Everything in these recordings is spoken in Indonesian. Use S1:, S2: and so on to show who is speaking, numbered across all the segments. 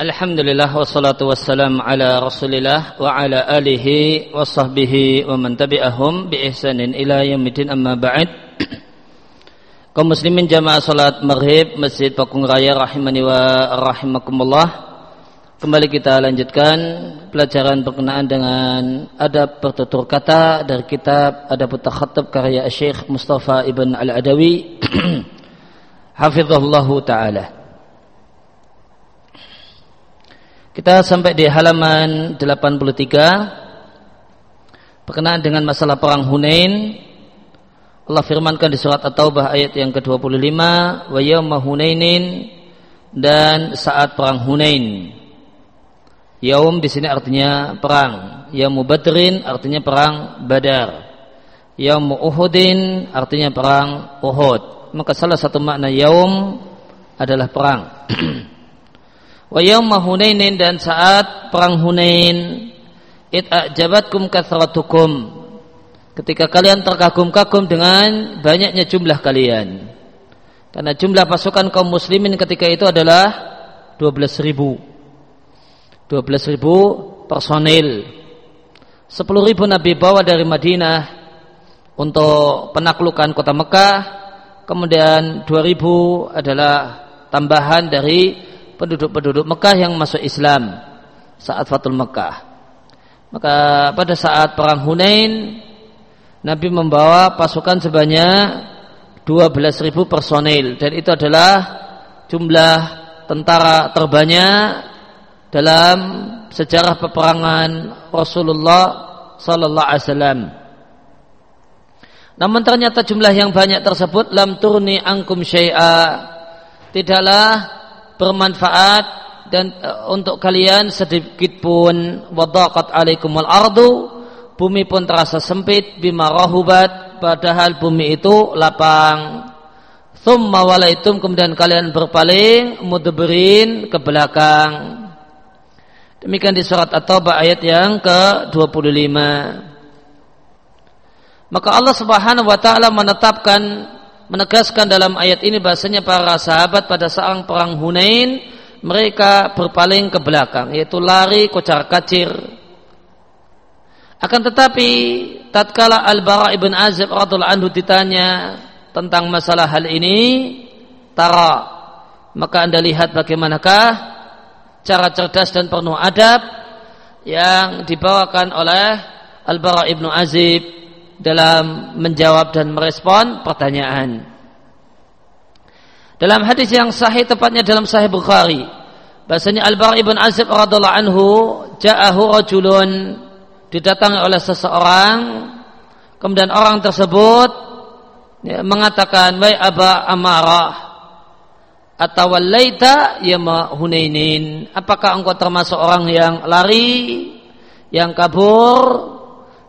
S1: Alhamdulillah wassalatu wassalam ala rasulillah wa ala alihi wa sahbihi wa man tabi'ahum bi ihsanin ila yaumidin amma ba'd. Kaum muslimin jamaah salat maghrib Masjid Pakung Raya rahimani wa rahimakumullah. Kembali kita lanjutkan pelajaran berkenaan dengan adab bertutur kata dari kitab Adab Takhattab karya Syekh Mustafa Ibn Al-Adawi. Hafizahullahu taala Kita sampai di halaman 83 berkenaan dengan masalah perang Hunain. Allah firmankan di surat At-Taubah ayat yang ke-25, "Wa yawma Hunainin" dan saat perang Hunain. Yaum di sini artinya perang. Yaum Badrin artinya perang Badar. Yaum Uhudin artinya perang Uhud. Maka salah satu makna yaum adalah perang. Wa yawma Hunainin dan saat perang Hunain it ajabatkum kathratukum ketika kalian terkagum-kagum dengan banyaknya jumlah kalian. Karena jumlah pasukan kaum muslimin ketika itu adalah 12 ribu. 12 ribu personil. 10 ribu Nabi bawa dari Madinah untuk penaklukan kota Mekah. Kemudian 2 ribu adalah tambahan dari penduduk-penduduk Mekah yang masuk Islam saat Fatul Mekah. Maka pada saat perang Hunain Nabi membawa pasukan sebanyak 12.000 personil dan itu adalah jumlah tentara terbanyak dalam sejarah peperangan Rasulullah sallallahu alaihi wasallam. Namun ternyata jumlah yang banyak tersebut lam turni angkum syai'a tidaklah bermanfaat dan uh, untuk kalian sedikit pun wadaqat alaikumul ardu bumi pun terasa sempit bima rahubat padahal bumi itu lapang. Thumma walaitum kemudian kalian berpaling mudbirin ke belakang. Demikian di surat at-taubah ayat yang ke-25 maka Allah Subhanahu wa taala menetapkan menegaskan dalam ayat ini bahasanya para sahabat pada saat perang Hunain mereka berpaling ke belakang yaitu lari kocar kacir. Akan tetapi tatkala Al-Bara ibn Azib radhiallahu anhu ditanya tentang masalah hal ini tara maka anda lihat bagaimanakah cara cerdas dan penuh adab yang dibawakan oleh Al-Bara ibn Azib dalam menjawab dan merespon pertanyaan. Dalam hadis yang sahih tepatnya dalam Sahih Bukhari, bahasanya Al-Bar ibn Azib radhiallahu anhu ja'ahu rajulun didatangi oleh seseorang. Kemudian orang tersebut ya, mengatakan wahai Aba Amarah atau walaita ya Hunainin? Apakah engkau termasuk orang yang lari yang kabur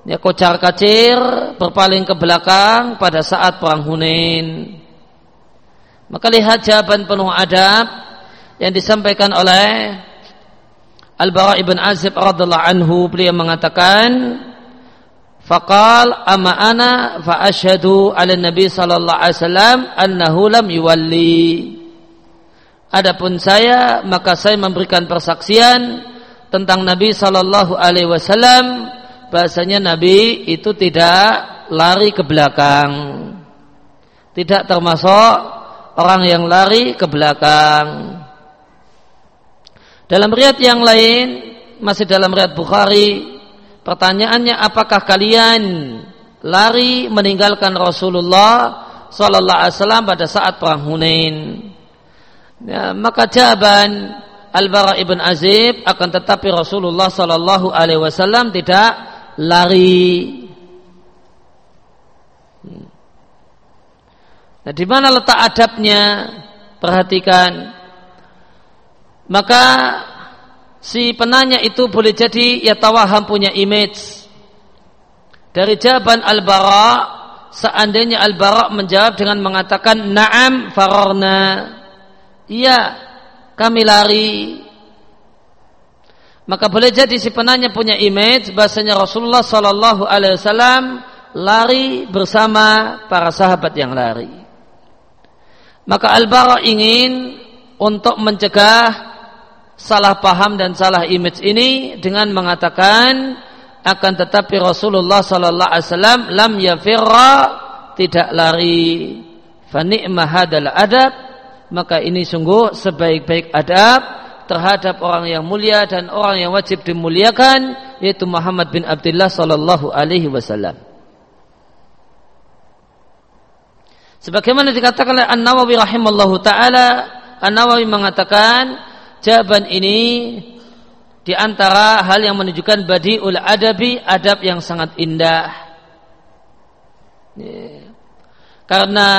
S1: ya kocar kacir berpaling ke belakang pada saat perang Hunain. Maka lihat jawaban penuh adab yang disampaikan oleh Al-Bara ibn Azib radhiallahu anhu beliau mengatakan Faqal amma ana fa asyhadu ala Nabi sallallahu alaihi wasallam annahu lam yuwalli Adapun saya maka saya memberikan persaksian tentang Nabi sallallahu alaihi wasallam bahasanya Nabi itu tidak lari ke belakang. Tidak termasuk orang yang lari ke belakang. Dalam riat yang lain, masih dalam riat Bukhari, pertanyaannya apakah kalian lari meninggalkan Rasulullah Sallallahu Alaihi Wasallam pada saat perang Hunain? Ya, maka jawaban Al-Bara ibn Azib akan tetapi Rasulullah Sallallahu Alaihi Wasallam tidak lari. Nah, di mana letak adabnya? Perhatikan. Maka si penanya itu boleh jadi ya tawaham punya image. Dari jawaban Al-Bara, seandainya Al-Bara menjawab dengan mengatakan na'am farorna. Iya, kami lari maka boleh jadi si penanya punya image bahasanya Rasulullah Shallallahu Alaihi Wasallam lari bersama para sahabat yang lari. Maka Al-Bara ingin untuk mencegah salah paham dan salah image ini dengan mengatakan akan tetapi Rasulullah sallallahu alaihi wasallam lam yafirra tidak lari fa ni'ma hadal adab maka ini sungguh sebaik-baik adab terhadap orang yang mulia dan orang yang wajib dimuliakan yaitu Muhammad bin Abdullah sallallahu alaihi wasallam Sebagaimana dikatakan oleh An-Nawawi rahimallahu taala, An-Nawawi mengatakan jawaban ini di antara hal yang menunjukkan badiul adabi adab yang sangat indah. Karena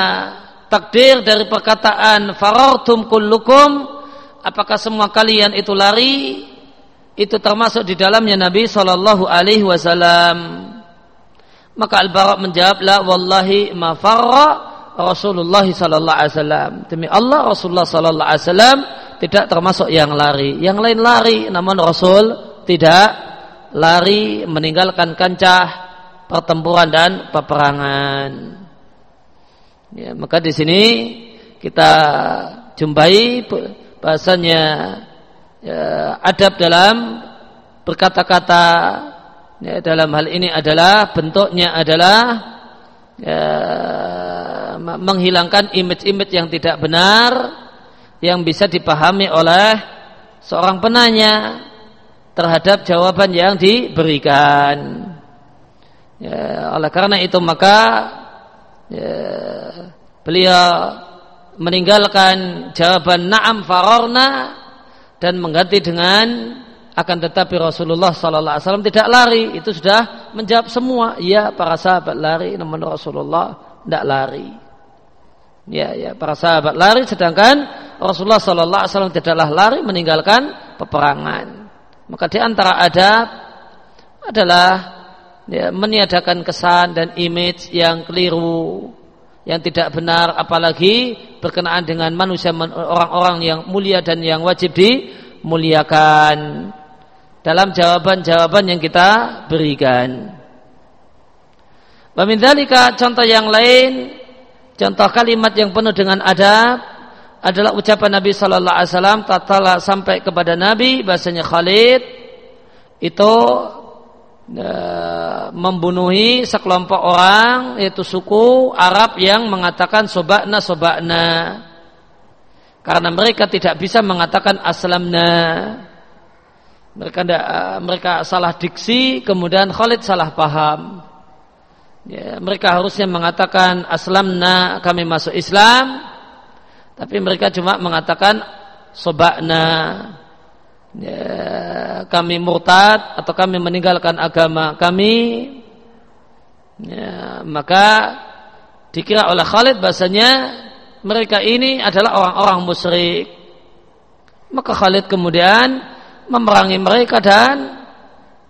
S1: takdir dari perkataan farartum kullukum apakah semua kalian itu lari itu termasuk di dalamnya Nabi Shallallahu Alaihi Wasallam. Maka Al-Bara menjawab la wallahi ma farra Rasulullah sallallahu alaihi wasallam. Demi Allah Rasulullah sallallahu alaihi wasallam tidak termasuk yang lari. Yang lain lari namun Rasul tidak lari meninggalkan kancah pertempuran dan peperangan. Ya, maka di sini kita jumpai bahasanya ya, adab dalam berkata-kata ya, dalam hal ini adalah bentuknya adalah ya, menghilangkan image-image yang tidak benar yang bisa dipahami oleh seorang penanya terhadap jawaban yang diberikan. Ya, oleh karena itu maka ya, beliau meninggalkan jawaban na'am farorna dan mengganti dengan akan tetapi Rasulullah Sallallahu Alaihi Wasallam tidak lari. Itu sudah menjawab semua. Ya para sahabat lari namun Rasulullah tidak lari. Ya, ya, para sahabat lari sedangkan Rasulullah Sallallahu Alaihi Wasallam tidaklah lari meninggalkan peperangan. Maka di antara adab adalah ya, meniadakan kesan dan image yang keliru, yang tidak benar, apalagi berkenaan dengan manusia orang-orang yang mulia dan yang wajib dimuliakan dalam jawaban-jawaban yang kita berikan. Bamindalika contoh yang lain Contoh kalimat yang penuh dengan adab adalah ucapan Nabi Sallallahu Alaihi Wasallam tatkala sampai kepada Nabi bahasanya Khalid itu membunuhi sekelompok orang yaitu suku Arab yang mengatakan sobakna sobakna. Karena mereka tidak bisa mengatakan aslamna. Mereka mereka salah diksi kemudian Khalid salah paham. Ya, mereka harusnya mengatakan aslamna kami masuk Islam. Tapi mereka cuma mengatakan sobakna ya, kami murtad atau kami meninggalkan agama kami ya, maka dikira oleh Khalid bahasanya mereka ini adalah orang-orang musyrik. Maka Khalid kemudian memerangi mereka dan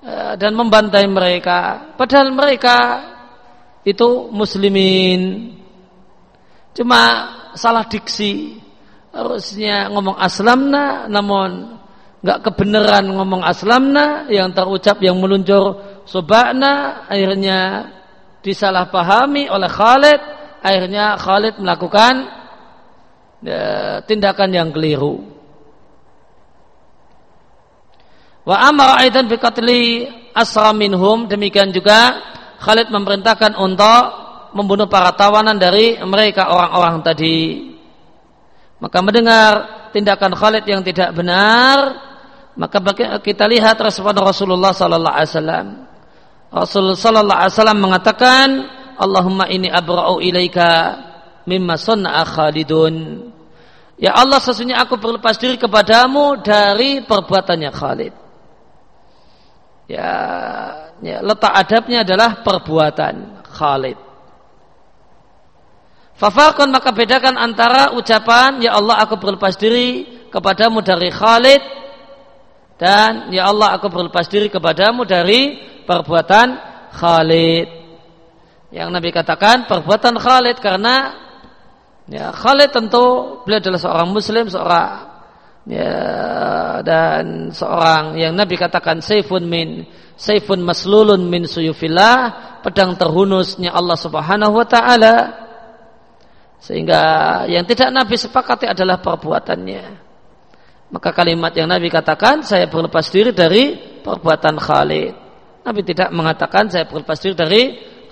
S1: eh, dan membantai mereka. Padahal mereka itu muslimin. Cuma salah diksi harusnya ngomong aslamna namun nggak kebenaran ngomong aslamna yang terucap yang meluncur sobakna akhirnya disalahpahami oleh Khalid akhirnya Khalid melakukan ya, tindakan yang keliru wa amara aidan bi asra minhum demikian juga Khalid memerintahkan untuk membunuh para tawanan dari mereka orang-orang tadi. Maka mendengar tindakan Khalid yang tidak benar, maka kita lihat respon Rasulullah sallallahu alaihi wasallam. Rasul sallallahu alaihi wasallam mengatakan, "Allahumma ini abra'u ilaika mimma sunna'a Khalidun." Ya Allah sesungguhnya aku berlepas diri kepadamu dari perbuatannya Khalid. Ya ya, letak adabnya adalah perbuatan Khalid. Fafakun maka bedakan antara ucapan Ya Allah aku berlepas diri kepadamu dari Khalid dan Ya Allah aku berlepas diri kepadamu dari perbuatan Khalid. Yang Nabi katakan perbuatan Khalid karena ya Khalid tentu beliau adalah seorang muslim, seorang ya dan seorang yang Nabi katakan saifun min saifun maslulun min suyufillah pedang terhunusnya Allah Subhanahu wa taala sehingga yang tidak Nabi sepakati adalah perbuatannya Maka kalimat yang Nabi katakan, saya berlepas diri dari perbuatan Khalid. Nabi tidak mengatakan saya berlepas diri dari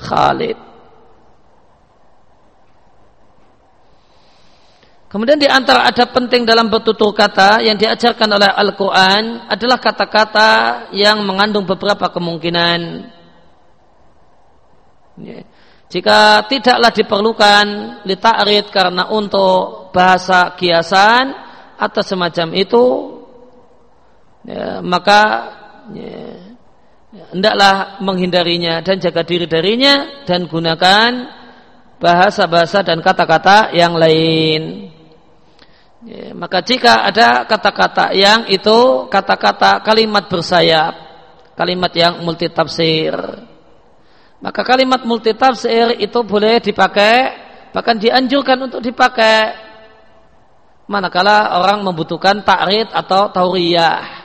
S1: Khalid. Kemudian di antara ada penting dalam bertutur kata yang diajarkan oleh Al-Quran adalah kata-kata yang mengandung beberapa kemungkinan. Ya. Jika tidaklah diperlukan lita'rid karena untuk bahasa kiasan atau semacam itu, ya, maka ya, hendaklah menghindarinya dan jaga diri darinya dan gunakan bahasa-bahasa dan kata-kata yang lain. Ya, maka jika ada kata-kata yang itu kata-kata kalimat bersayap, kalimat yang multitafsir, maka kalimat multitafsir itu boleh dipakai, bahkan dianjurkan untuk dipakai manakala orang membutuhkan takrid atau tauriyah.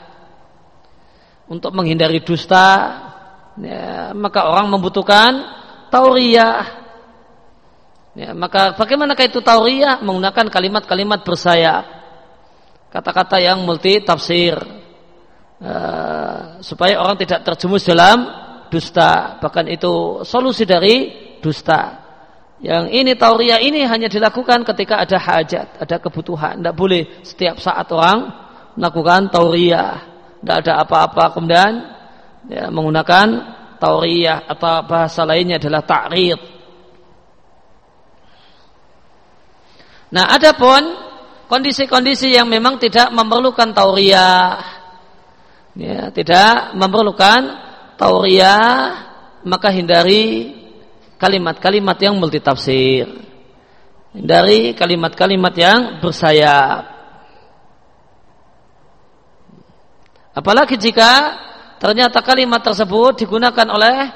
S1: Untuk menghindari dusta, ya, maka orang membutuhkan tauriyah. Ya, maka bagaimana itu tauriyah? Menggunakan kalimat-kalimat bersayap, kata-kata yang multi tafsir, uh, supaya orang tidak terjemus dalam dusta. Bahkan itu solusi dari dusta yang ini tauria ini hanya dilakukan ketika ada hajat ada kebutuhan. Tidak boleh setiap saat orang melakukan tauria tidak ada apa-apa. Kemudian ya, menggunakan tauria atau bahasa lainnya adalah ta'rid. Nah adapun kondisi-kondisi yang memang tidak memerlukan tauria ya, tidak memerlukan tauriyah maka hindari kalimat-kalimat yang multitafsir. Hindari kalimat-kalimat yang bersayap. Apalagi jika ternyata kalimat tersebut digunakan oleh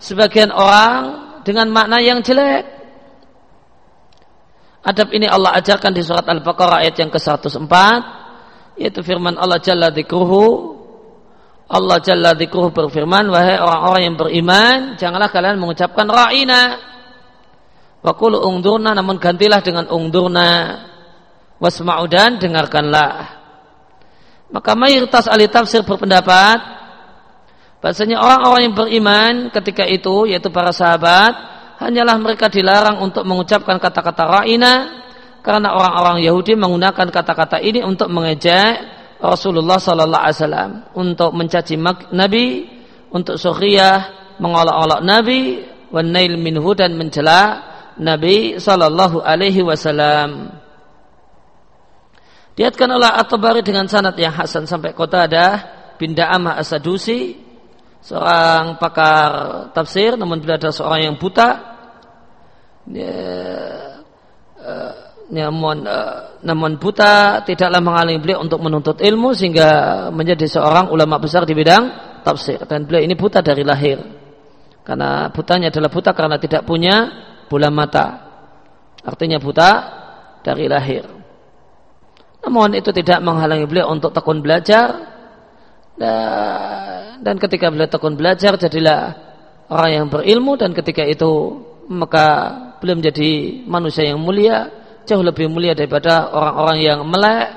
S1: sebagian orang dengan makna yang jelek. Adab ini Allah ajarkan di surat Al-Baqarah ayat yang ke-104 yaitu firman Allah Jalla dzikruhu Allah Jalla Dikruh berfirman, wahai orang-orang yang beriman, janganlah kalian mengucapkan ra'ina. Wakulu ungdurna, namun gantilah dengan ungdurna. Wasma'u dan dengarkanlah. Maka mayoritas ahli tafsir berpendapat, bahasanya orang-orang yang beriman ketika itu, yaitu para sahabat, hanyalah mereka dilarang untuk mengucapkan kata-kata ra'ina, karena orang-orang Yahudi menggunakan kata-kata ini untuk mengejek Rasulullah Sallallahu Alaihi Wasallam untuk mencaci Nabi, untuk sukhriyah, mengolok-olok Nabi, wanail minhu dan mencela Nabi Sallallahu Alaihi Wasallam. Diatkan oleh At-Tabari dengan sanad yang hasan sampai kota ada bin Da'amah Asadusi, seorang pakar tafsir, namun beliau adalah seorang yang buta. Ya, uh, namun uh, namun buta tidaklah menghalangi beliau untuk menuntut ilmu sehingga menjadi seorang ulama besar di bidang tafsir. Dan beliau ini buta dari lahir. Karena butanya adalah buta karena tidak punya bola mata. Artinya buta dari lahir. Namun itu tidak menghalangi beliau untuk tekun belajar. Dan ketika beliau tekun belajar jadilah orang yang berilmu. Dan ketika itu maka beliau menjadi manusia yang mulia jauh lebih mulia daripada orang-orang yang melek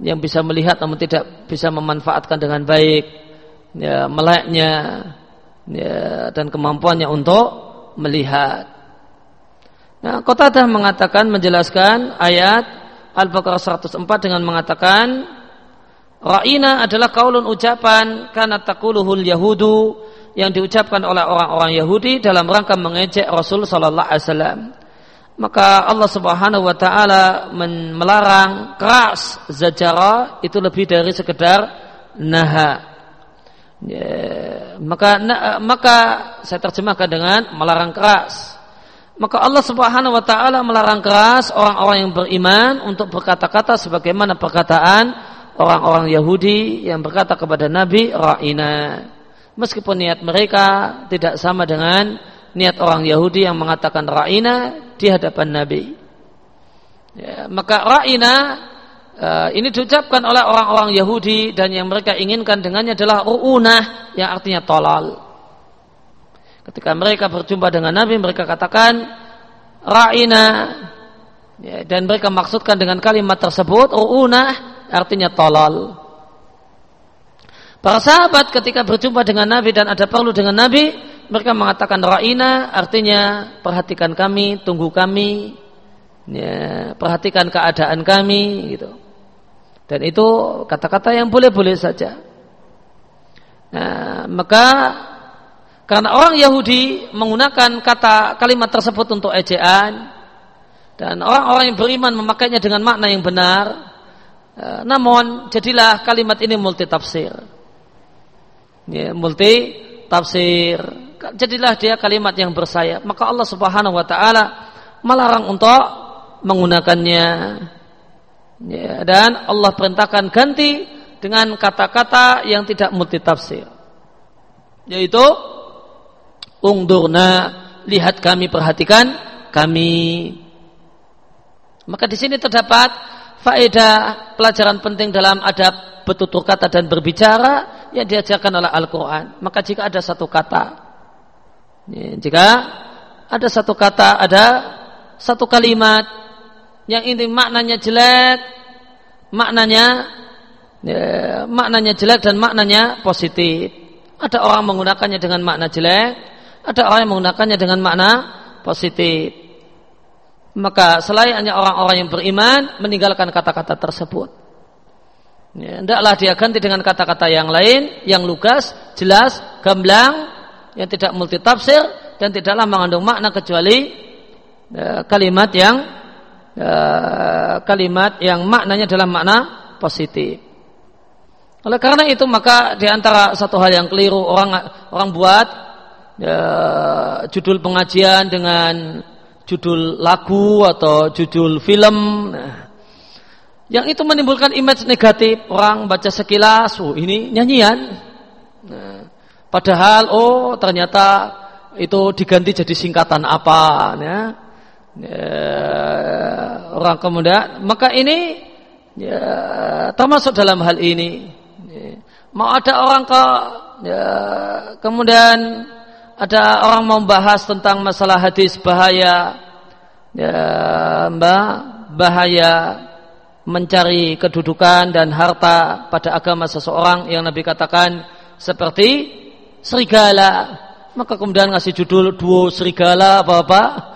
S1: yang bisa melihat namun tidak bisa memanfaatkan dengan baik ya, meleknya ya, dan kemampuannya untuk melihat. Nah, Qatadah mengatakan menjelaskan ayat Al-Baqarah 104 dengan mengatakan Ra'ina adalah kaulun ucapan karena takuluhul yahudu yang diucapkan oleh orang-orang Yahudi dalam rangka mengejek Rasul sallallahu alaihi wasallam maka Allah Subhanahu wa taala melarang keras zajara itu lebih dari sekedar naha. Ya, maka na, maka saya terjemahkan dengan melarang keras. Maka Allah Subhanahu wa taala melarang keras orang-orang yang beriman untuk berkata-kata sebagaimana perkataan orang-orang Yahudi yang berkata kepada Nabi ra'ina. Meskipun niat mereka tidak sama dengan niat orang Yahudi yang mengatakan ra'ina di hadapan Nabi. Ya, maka ra'ina uh, ini diucapkan oleh orang-orang Yahudi dan yang mereka inginkan dengannya adalah ru'unah yang artinya tolal. Ketika mereka berjumpa dengan Nabi mereka katakan ra'ina ya, dan mereka maksudkan dengan kalimat tersebut ru'unah artinya tolol. Para sahabat ketika berjumpa dengan Nabi dan ada perlu dengan Nabi, mereka mengatakan ra'ina artinya perhatikan kami, tunggu kami, ya, perhatikan keadaan kami gitu. Dan itu kata-kata yang boleh-boleh saja. Nah, maka karena orang Yahudi menggunakan kata kalimat tersebut untuk ejaan dan orang-orang yang beriman memakainya dengan makna yang benar, eh, namun jadilah kalimat ini multi tafsir ya, multi tafsir jadilah dia kalimat yang bersayap maka Allah Subhanahu wa taala melarang untuk menggunakannya. Ya, dan Allah perintahkan ganti dengan kata-kata yang tidak multi tafsir yaitu ungdurna lihat kami perhatikan kami. Maka di sini terdapat faedah pelajaran penting dalam adab bertutur kata dan berbicara yang diajarkan oleh Al-Quran. Maka jika ada satu kata, ya, jika ada satu kata, ada satu kalimat yang ini maknanya jelek, maknanya ya, maknanya jelek dan maknanya positif. Ada orang menggunakannya dengan makna jelek, ada orang yang menggunakannya dengan makna positif. Maka selain hanya orang-orang yang beriman meninggalkan kata-kata tersebut. Ya, hendaklah dia ganti dengan kata-kata yang lain, yang lugas, jelas, gamblang, yang tidak multi tafsir dan tidaklah mengandung makna kecuali ya, kalimat yang ya, kalimat yang maknanya dalam makna positif. Oleh karena itu maka di antara satu hal yang keliru orang orang buat ya, judul pengajian dengan judul lagu atau judul film. Nah, yang itu menimbulkan image negatif orang baca sekilas oh ini nyanyian nah, padahal oh ternyata itu diganti jadi singkatan apa ya, ya orang kemudian maka ini ya, termasuk dalam hal ini ya, mau ada orang ke ya, kemudian ada orang mau bahas tentang masalah hadis bahaya ya mbak bahaya mencari kedudukan dan harta pada agama seseorang yang Nabi katakan seperti serigala. Maka kemudian ngasih judul duo serigala apa-apa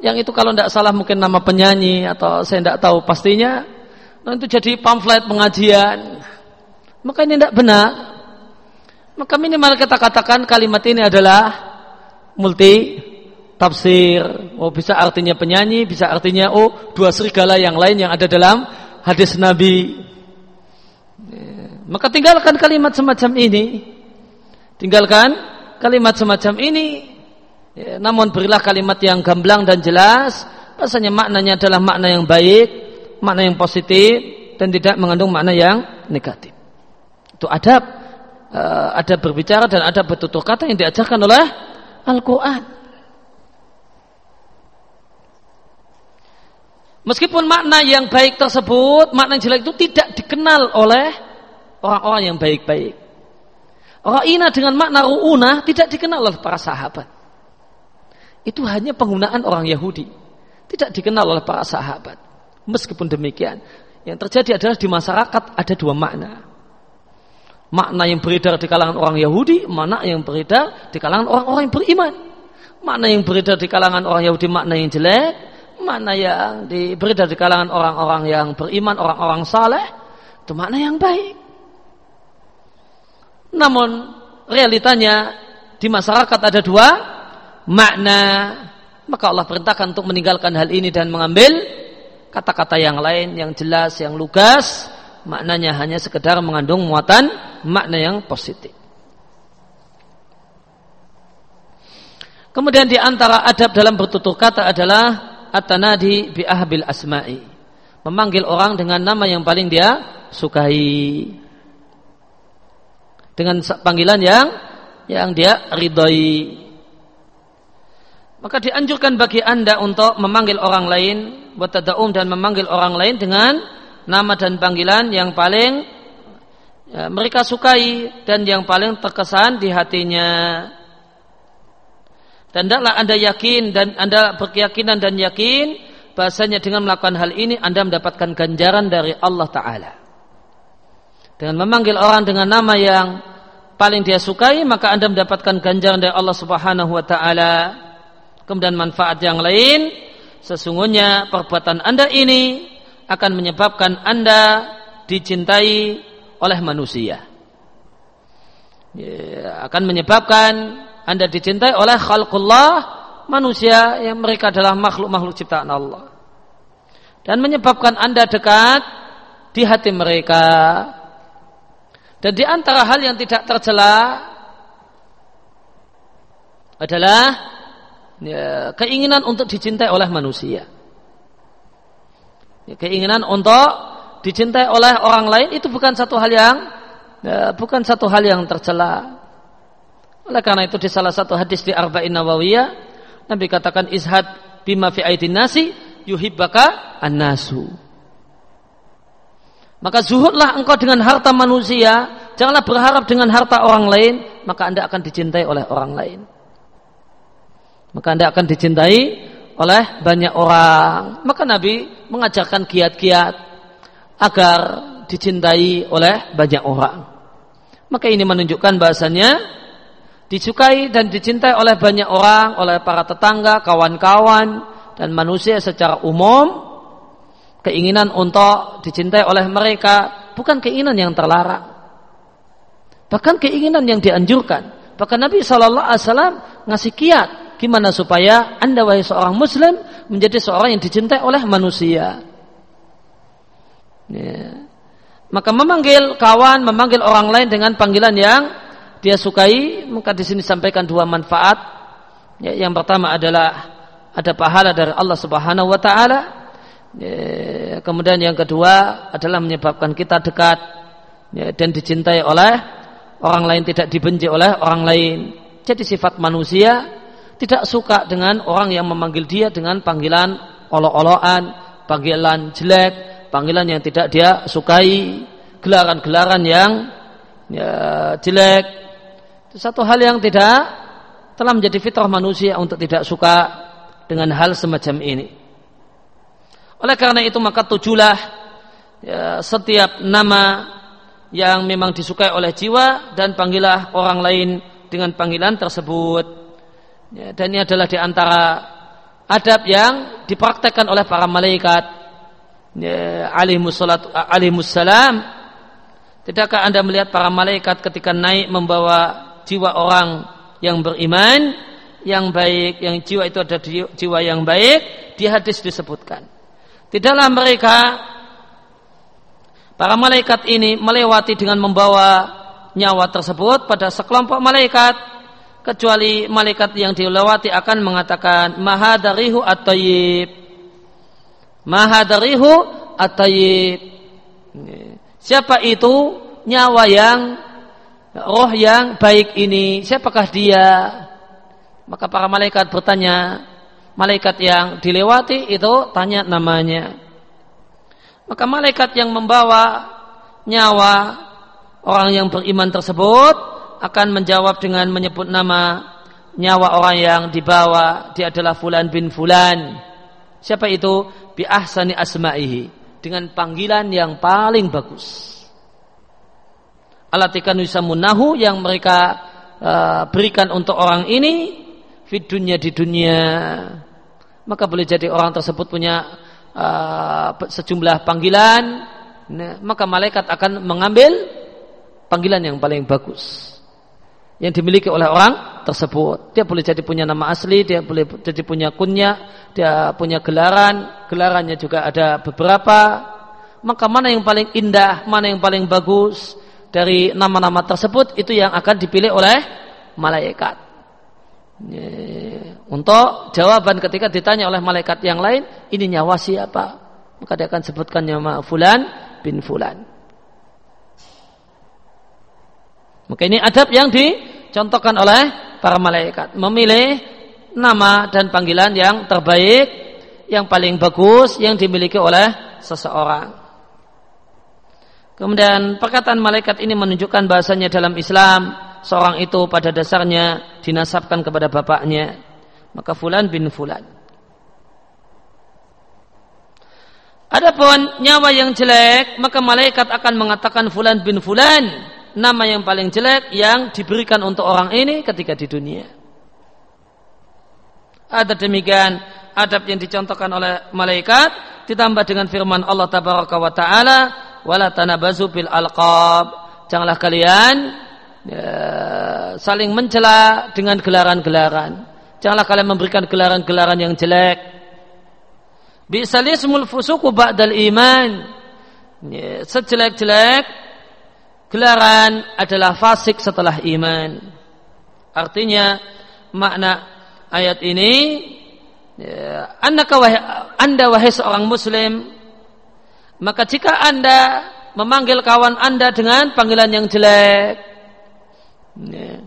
S1: yang itu kalau tidak salah mungkin nama penyanyi atau saya tidak tahu pastinya. Nah itu jadi pamflet pengajian. Maka ini tidak benar. Maka minimal kita katakan kalimat ini adalah multi tafsir. Oh bisa artinya penyanyi bisa artinya oh dua serigala yang lain yang ada dalam hadis Nabi. Maka tinggalkan kalimat semacam ini. Tinggalkan kalimat semacam ini. Ya, namun berilah kalimat yang gamblang dan jelas. Rasanya maknanya adalah makna yang baik, makna yang positif, dan tidak mengandung makna yang negatif. Itu adab, uh, adab berbicara dan adab bertutur kata yang diajarkan oleh Al-Quran. Meskipun makna yang baik tersebut, makna yang jelek itu tidak dikenal oleh orang-orang yang baik-baik. Ra'ina dengan makna ru'una tidak dikenal oleh para sahabat. Itu hanya penggunaan orang Yahudi. Tidak dikenal oleh para sahabat. Meskipun demikian, yang terjadi adalah di masyarakat ada dua makna. Makna yang beredar di kalangan orang Yahudi, makna yang beredar di kalangan orang-orang yang beriman. Makna yang beredar di kalangan orang Yahudi makna yang jelek, Mana yang diberi dari kalangan orang-orang yang beriman, orang-orang saleh, itu makna yang baik. Namun realitanya di masyarakat ada dua makna. Maka Allah perintahkan untuk meninggalkan hal ini dan mengambil kata-kata yang lain yang jelas, yang lugas, maknanya hanya sekedar mengandung muatan makna yang positif. Kemudian di antara adab dalam bertutur kata adalah at-tanadi bi ahbil asma'i. Memanggil orang dengan nama yang paling dia sukai. Dengan panggilan yang yang dia ridhoi. Maka dianjurkan bagi Anda untuk memanggil orang lain buat tadaum dan memanggil orang lain dengan nama dan panggilan yang paling ya, mereka sukai dan yang paling terkesan di hatinya. Dan tidaklah Anda yakin dan Anda berkeyakinan dan yakin bahasanya dengan melakukan hal ini Anda mendapatkan ganjaran dari Allah Ta'ala. Dengan memanggil orang dengan nama yang paling dia sukai, maka Anda mendapatkan ganjaran dari Allah Subhanahu wa taala. Kemudian manfaat yang lain, sesungguhnya perbuatan Anda ini akan menyebabkan Anda dicintai oleh manusia. Ya, akan menyebabkan Anda dicintai oleh khalqullah manusia yang mereka adalah makhluk-makhluk ciptaan Allah. Dan menyebabkan Anda dekat di hati mereka. Dan di antara hal yang tidak tercela adalah ya, keinginan untuk dicintai oleh manusia. Ya, keinginan untuk dicintai oleh orang lain itu bukan satu hal yang ya, bukan satu hal yang tercela. Oleh karena itu di salah satu hadis di Arba'in Nawawiyah Nabi katakan izhad bima fi aidin nasi yuhibbaka an-nasu. Maka zuhudlah engkau dengan harta manusia, janganlah berharap dengan harta orang lain, maka Anda akan dicintai oleh orang lain. Maka Anda akan dicintai oleh banyak orang. Maka Nabi mengajarkan kiat-kiat agar dicintai oleh banyak orang. Maka ini menunjukkan bahasanya disukai dan dicintai oleh banyak orang, oleh para tetangga, kawan-kawan, dan manusia secara umum keinginan untuk dicintai oleh mereka bukan keinginan yang terlarang. Bahkan keinginan yang dianjurkan. Bahkan Nabi Shallallahu Alaihi Wasallam ngasih kiat gimana supaya anda wahai seorang Muslim menjadi seorang yang dicintai oleh manusia. Ya. Maka memanggil kawan, memanggil orang lain dengan panggilan yang dia sukai, maka di sini sampaikan dua manfaat. Ya, yang pertama adalah ada pahala dari Allah Subhanahu wa taala kemudian yang kedua adalah menyebabkan kita dekat ya, dan dicintai oleh orang lain tidak dibenci oleh orang lain. Jadi sifat manusia tidak suka dengan orang yang memanggil dia dengan panggilan olok-olokan, panggilan jelek, panggilan yang tidak dia sukai, gelaran-gelaran yang ya, jelek. Itu satu hal yang tidak telah menjadi fitrah manusia untuk tidak suka dengan hal semacam ini. Oleh karena itu maka tujulah ya, setiap nama yang memang disukai oleh jiwa dan panggillah orang lain dengan panggilan tersebut. Ya, dan ini adalah di antara adab yang dipraktekkan oleh para malaikat. Ya, alimussalam. Tidakkah anda melihat para malaikat ketika naik membawa jiwa orang yang beriman, yang baik, yang jiwa itu ada jiwa yang baik, di hadis disebutkan Tidaklah mereka para malaikat ini melewati dengan membawa nyawa tersebut pada sekelompok malaikat kecuali malaikat yang dilewati akan mengatakan mahadarihu at-tayyib. Mahadarihu at-tayyib. Siapa itu? Nyawa yang roh yang baik ini. Siapakah dia? Maka para malaikat bertanya malaikat yang dilewati itu tanya namanya. Maka malaikat yang membawa nyawa orang yang beriman tersebut akan menjawab dengan menyebut nama nyawa orang yang dibawa dia adalah fulan bin fulan. Siapa itu? Bi ahsani asma'ihi dengan panggilan yang paling bagus. Alatikan wisamunahu yang mereka uh, berikan untuk orang ini fit dunia di dunia maka boleh jadi orang tersebut punya uh, sejumlah panggilan. Nah, maka malaikat akan mengambil panggilan yang paling bagus. Yang dimiliki oleh orang tersebut. Dia boleh jadi punya nama asli dia boleh jadi punya kunya dia punya gelaran. Gelarannya juga ada beberapa. Maka mana yang paling indah mana yang paling bagus dari nama-nama tersebut itu yang akan dipilih oleh malaikat untuk jawaban ketika ditanya oleh malaikat yang lain, ini nyawa siapa? Maka dia akan sebutkan nyawa fulan bin fulan. Maka ini adab yang dicontohkan oleh para malaikat. Memilih nama dan panggilan yang terbaik, yang paling bagus, yang dimiliki oleh seseorang. Kemudian perkataan malaikat ini menunjukkan bahasanya dalam Islam seorang itu pada dasarnya dinasabkan kepada bapaknya maka fulan bin fulan Adapun nyawa yang jelek, maka malaikat akan mengatakan fulan bin fulan, nama yang paling jelek yang diberikan untuk orang ini ketika di dunia. Ada demikian adab yang dicontohkan oleh malaikat ditambah dengan firman Allah tabaraka wa taala wala tanabazu bil alqab. Janganlah kalian ya, saling mencela dengan gelaran-gelaran. Janganlah kalian memberikan gelaran-gelaran yang jelek Bi'salismul fusuku ba'dal iman. Ya, sejelek-jelek gelaran adalah fasik setelah iman. Artinya makna ayat ini ya, anda, wahai, anda wahai seorang muslim maka jika anda memanggil kawan anda dengan panggilan yang jelek ya,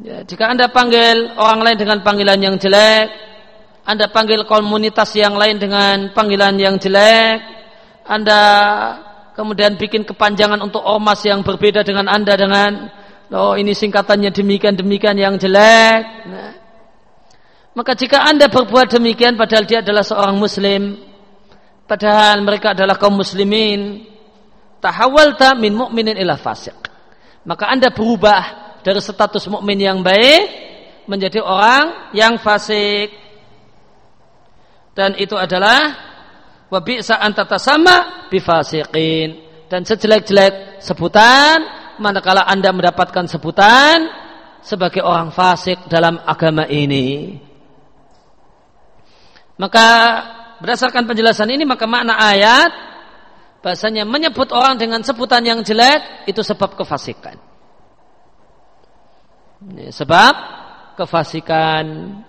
S1: ya, jika anda panggil orang lain dengan panggilan yang jelek anda panggil komunitas yang lain dengan panggilan yang jelek. Anda kemudian bikin kepanjangan untuk ormas yang berbeda dengan Anda dengan oh ini singkatannya demikian-demikian yang jelek. Nah. Maka jika Anda berbuat demikian padahal dia adalah seorang muslim, padahal mereka adalah kaum muslimin, tahawalta min mu'minin ila fasik. Maka Anda berubah dari status mukmin yang baik menjadi orang yang fasik dan itu adalah wabi'sa antata sama bifasiqin dan sejelek-jelek sebutan manakala Anda mendapatkan sebutan sebagai orang fasik dalam agama ini. Maka berdasarkan penjelasan ini maka makna ayat bahasanya menyebut orang dengan sebutan yang jelek itu sebab kefasikan. Sebab kefasikan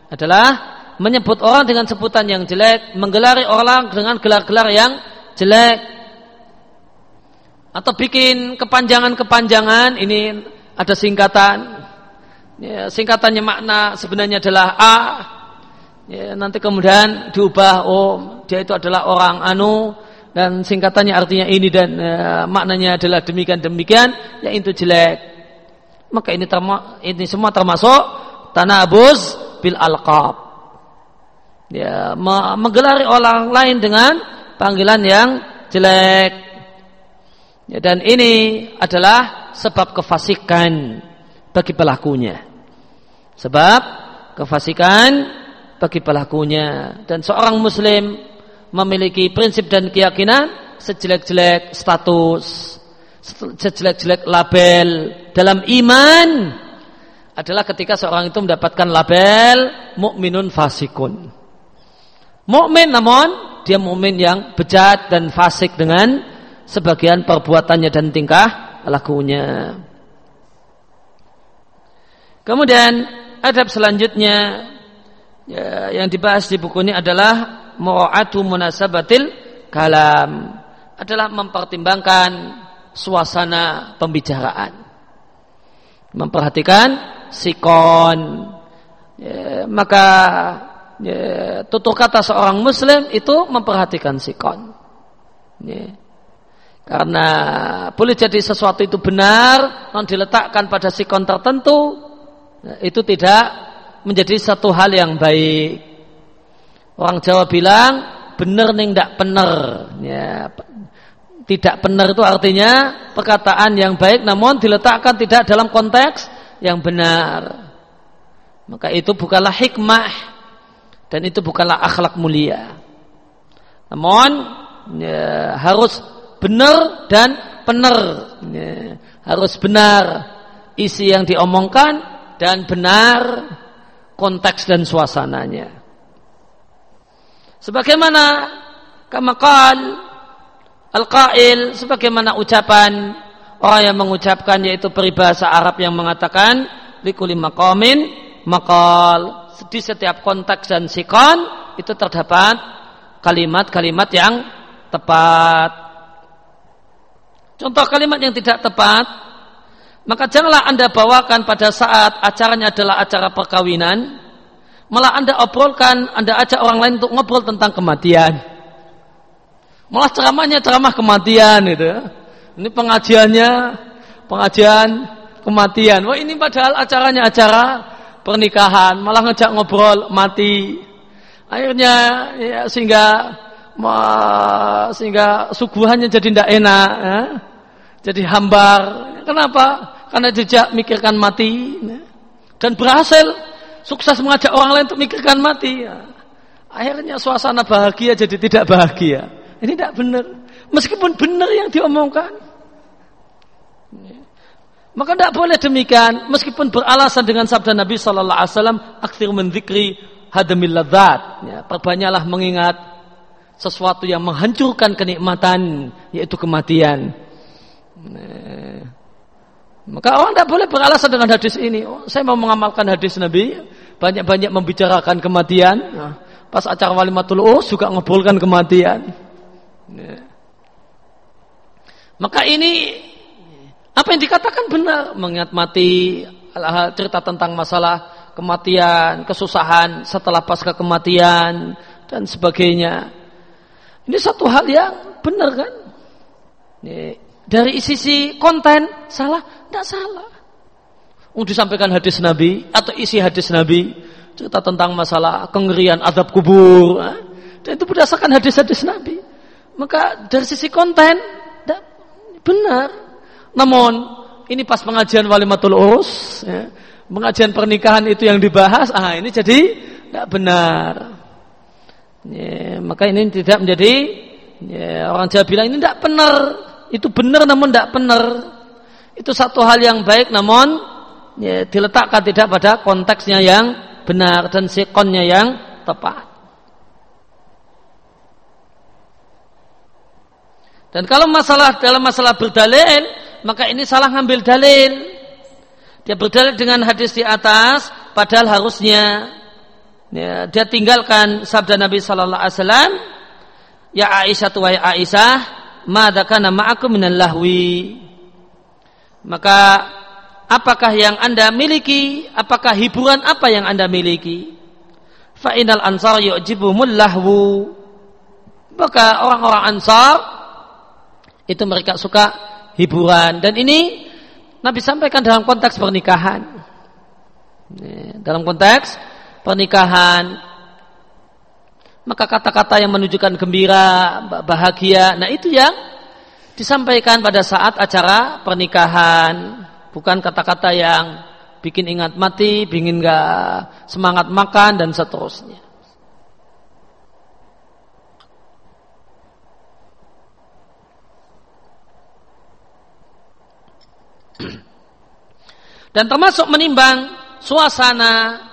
S1: adalah menyebut orang dengan sebutan yang jelek, menggelari orang dengan gelar-gelar yang jelek, atau bikin kepanjangan-kepanjangan. Ini ada singkatan, ya, singkatannya makna sebenarnya adalah A. Ya, nanti kemudian diubah, oh dia itu adalah orang anu dan singkatannya artinya ini dan ya, maknanya adalah demikian demikian, ya itu jelek. Maka ini terma, ini semua termasuk tanabus bil alqab. Ya menggelari orang lain dengan panggilan yang jelek. Ya, dan ini adalah sebab kefasikan bagi pelakunya. Sebab kefasikan bagi pelakunya. Dan seorang muslim memiliki prinsip dan keyakinan sejelek-jelek status sejelek-jelek label dalam iman adalah ketika seorang itu mendapatkan label mukminun fasikun mukmin namun dia mukmin yang bejat dan fasik dengan sebagian perbuatannya dan tingkah lakunya. Kemudian adab selanjutnya ya, yang dibahas di buku ini adalah mu'atu munasabatil kalam adalah mempertimbangkan suasana pembicaraan. Memperhatikan sikon. Ya, maka ya, tutur kata seorang muslim itu memperhatikan sikon. Ya. Karena boleh jadi sesuatu itu benar, non diletakkan pada sikon tertentu, ya, itu tidak menjadi satu hal yang baik. Orang Jawa bilang benar nih tidak benar. Ya, tidak benar itu artinya perkataan yang baik namun diletakkan tidak dalam konteks yang benar. Maka itu bukanlah hikmah dan itu bukanlah akhlak mulia. Namun ya, harus benar dan benar. Ya, harus benar isi yang diomongkan dan benar konteks dan suasananya. Sebagaimana kamakal al-qail sebagaimana ucapan orang yang mengucapkan yaitu peribahasa Arab yang mengatakan likuli maqamin maqal di setiap konteks dan sikon itu terdapat kalimat-kalimat yang tepat. Contoh kalimat yang tidak tepat, maka janganlah Anda bawakan pada saat acaranya adalah acara perkawinan, malah Anda obrolkan, Anda ajak orang lain untuk ngobrol tentang kematian. Malah ceramahnya ceramah kematian itu. Ini pengajiannya pengajian kematian. Wah ini padahal acaranya acara pernikahan, malah ngejak ngobrol mati. Akhirnya ya, sehingga sehingga suguhannya jadi tidak enak, ya. jadi hambar. Kenapa? Karena jejak mikirkan mati ya. dan berhasil sukses mengajak orang lain untuk mikirkan mati. Ya. Akhirnya suasana bahagia jadi tidak bahagia. Ini tidak benar. Meskipun benar yang diomongkan. Ya. Maka tidak boleh demikian. Meskipun beralasan dengan sabda Nabi Sallallahu Alaihi Wasallam, akhir mendikri hadamil ladzat. Ya, perbanyaklah mengingat sesuatu yang menghancurkan kenikmatan yaitu kematian. Nah, maka orang tidak boleh beralasan dengan hadis ini. Oh, saya mau mengamalkan hadis Nabi, banyak-banyak membicarakan kematian. Nah, pas acara walimatul urs juga ngobrolkan kematian. Nah. Maka ini apa yang dikatakan benar, mengingat mati, cerita tentang masalah kematian, kesusahan setelah pasca kematian dan sebagainya. Ini satu hal yang benar kan? Ini, dari sisi konten salah? Tidak salah. Untuk disampaikan hadis Nabi atau isi hadis Nabi cerita tentang masalah kengerian azab kubur. Eh? Dan itu berdasarkan hadis-hadis Nabi. Maka dari sisi konten benar. Namun ini pas pengajian walimatul urus, ya, pengajian pernikahan itu yang dibahas, ah ini jadi tidak benar. Ya, maka ini tidak menjadi ya, orang Jawa bilang ini tidak benar. Itu benar namun tidak benar. Itu satu hal yang baik namun ya, diletakkan tidak pada konteksnya yang benar dan sikonnya yang tepat. Dan kalau masalah dalam masalah berdalil, maka ini salah ngambil dalil. Dia berdalil dengan hadis di atas, padahal harusnya. Ya, dia tinggalkan sabda Nabi Sallallahu Alaihi Wasallam ya Aisyah tuh Aisyah madakana ma'akum minal lahwi. Maka apakah yang anda miliki? Apakah hiburan apa yang anda miliki? Fa'inal ansar yu'jibumul lahwu. Maka orang-orang ansar itu mereka suka hiburan. Dan ini Nabi sampaikan dalam konteks pernikahan. Dalam konteks pernikahan maka kata-kata yang menunjukkan gembira, bahagia, nah itu yang disampaikan pada saat acara pernikahan, bukan kata-kata yang bikin ingat mati, bikin gak semangat makan dan seterusnya. Dan termasuk menimbang suasana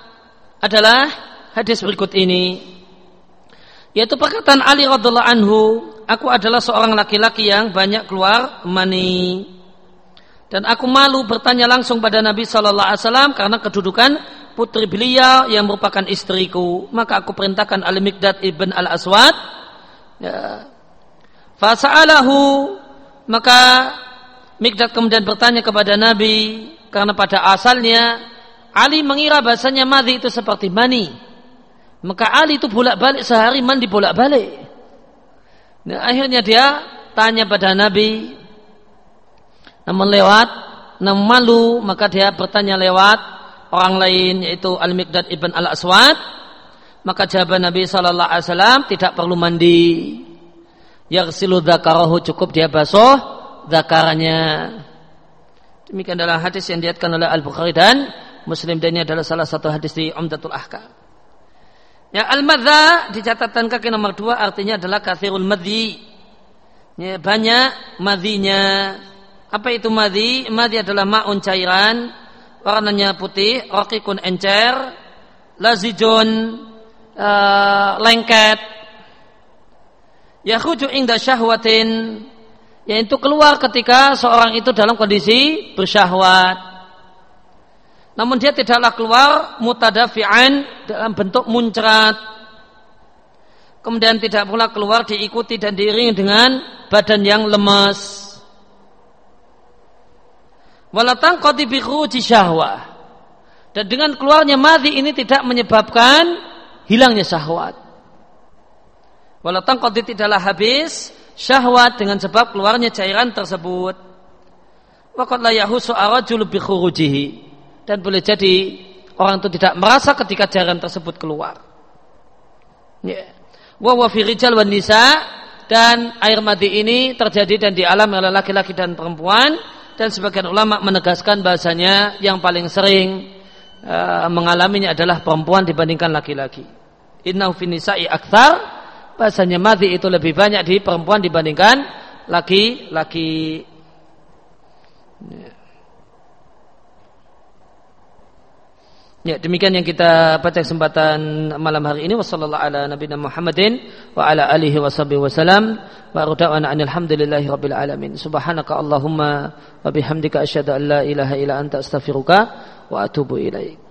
S1: adalah hadis berikut ini yaitu perkataan Ali radhiallahu anhu aku adalah seorang laki-laki yang banyak keluar mani dan aku malu bertanya langsung pada Nabi Shallallahu Alaihi Wasallam karena kedudukan putri beliau yang merupakan istriku maka aku perintahkan Al Mikdad ibn Al Aswad ya. Fasa'alahu maka Mikdad kemudian bertanya kepada Nabi karena pada asalnya Ali mengira bahasanya mati itu seperti mani. Maka Ali itu bolak-balik sehari mandi bolak-balik. Nah, akhirnya dia tanya pada Nabi. Namun lewat, namun malu, maka dia bertanya lewat orang lain yaitu Al-Miqdad ibn Al-Aswad. Maka jawaban Nabi Shallallahu Alaihi Wasallam tidak perlu mandi. Yaghsilu dzakarahu cukup dia basuh zakaranya. Demikian adalah hadis yang diatkan oleh Al-Bukhari dan Muslim dan ini adalah salah satu hadis di Umdatul Ahkam. Ya al-madza di catatan kaki nomor dua artinya adalah kathirul madhi. Ya, banyak madhinya. Apa itu madhi? Madhi adalah ma'un cairan, warnanya putih, rokikun encer, lazijun uh, lengket. Yahuju ingda syahwatin yaitu keluar ketika seorang itu dalam kondisi bersyahwat. Namun dia tidaklah keluar mutadafi'an dalam bentuk muncrat. Kemudian tidak pula keluar diikuti dan diiringi dengan badan yang lemas. Walatang kotibiku syahwah. Dan dengan keluarnya mati ini tidak menyebabkan hilangnya syahwat. Walatang koti tidaklah habis syahwat dengan sebab keluarnya cairan tersebut. Waqad la yahusu arajul bi khurujihi dan boleh jadi orang itu tidak merasa ketika jaran tersebut keluar. Ya. Wa wan nisa dan air mati ini terjadi dan dialami oleh laki-laki dan perempuan dan sebagian ulama menegaskan bahasanya yang paling sering uh, mengalaminya adalah perempuan dibandingkan laki-laki. Innahu fi nisa'i akthar bahasanya mati itu lebih banyak di perempuan dibandingkan laki-laki. Ya. Demikian yang kita baca kesempatan malam hari ini. Wassallallahu ala nabiyina Muhammadin wa ala alihi washabihi wasallam. Wa ruda'ana alhamdulillahi rabbil alamin. Subhanaka Allahumma wa bihamdika asyhadu an la ilaha illa anta astaghfiruka wa atubu ilaik.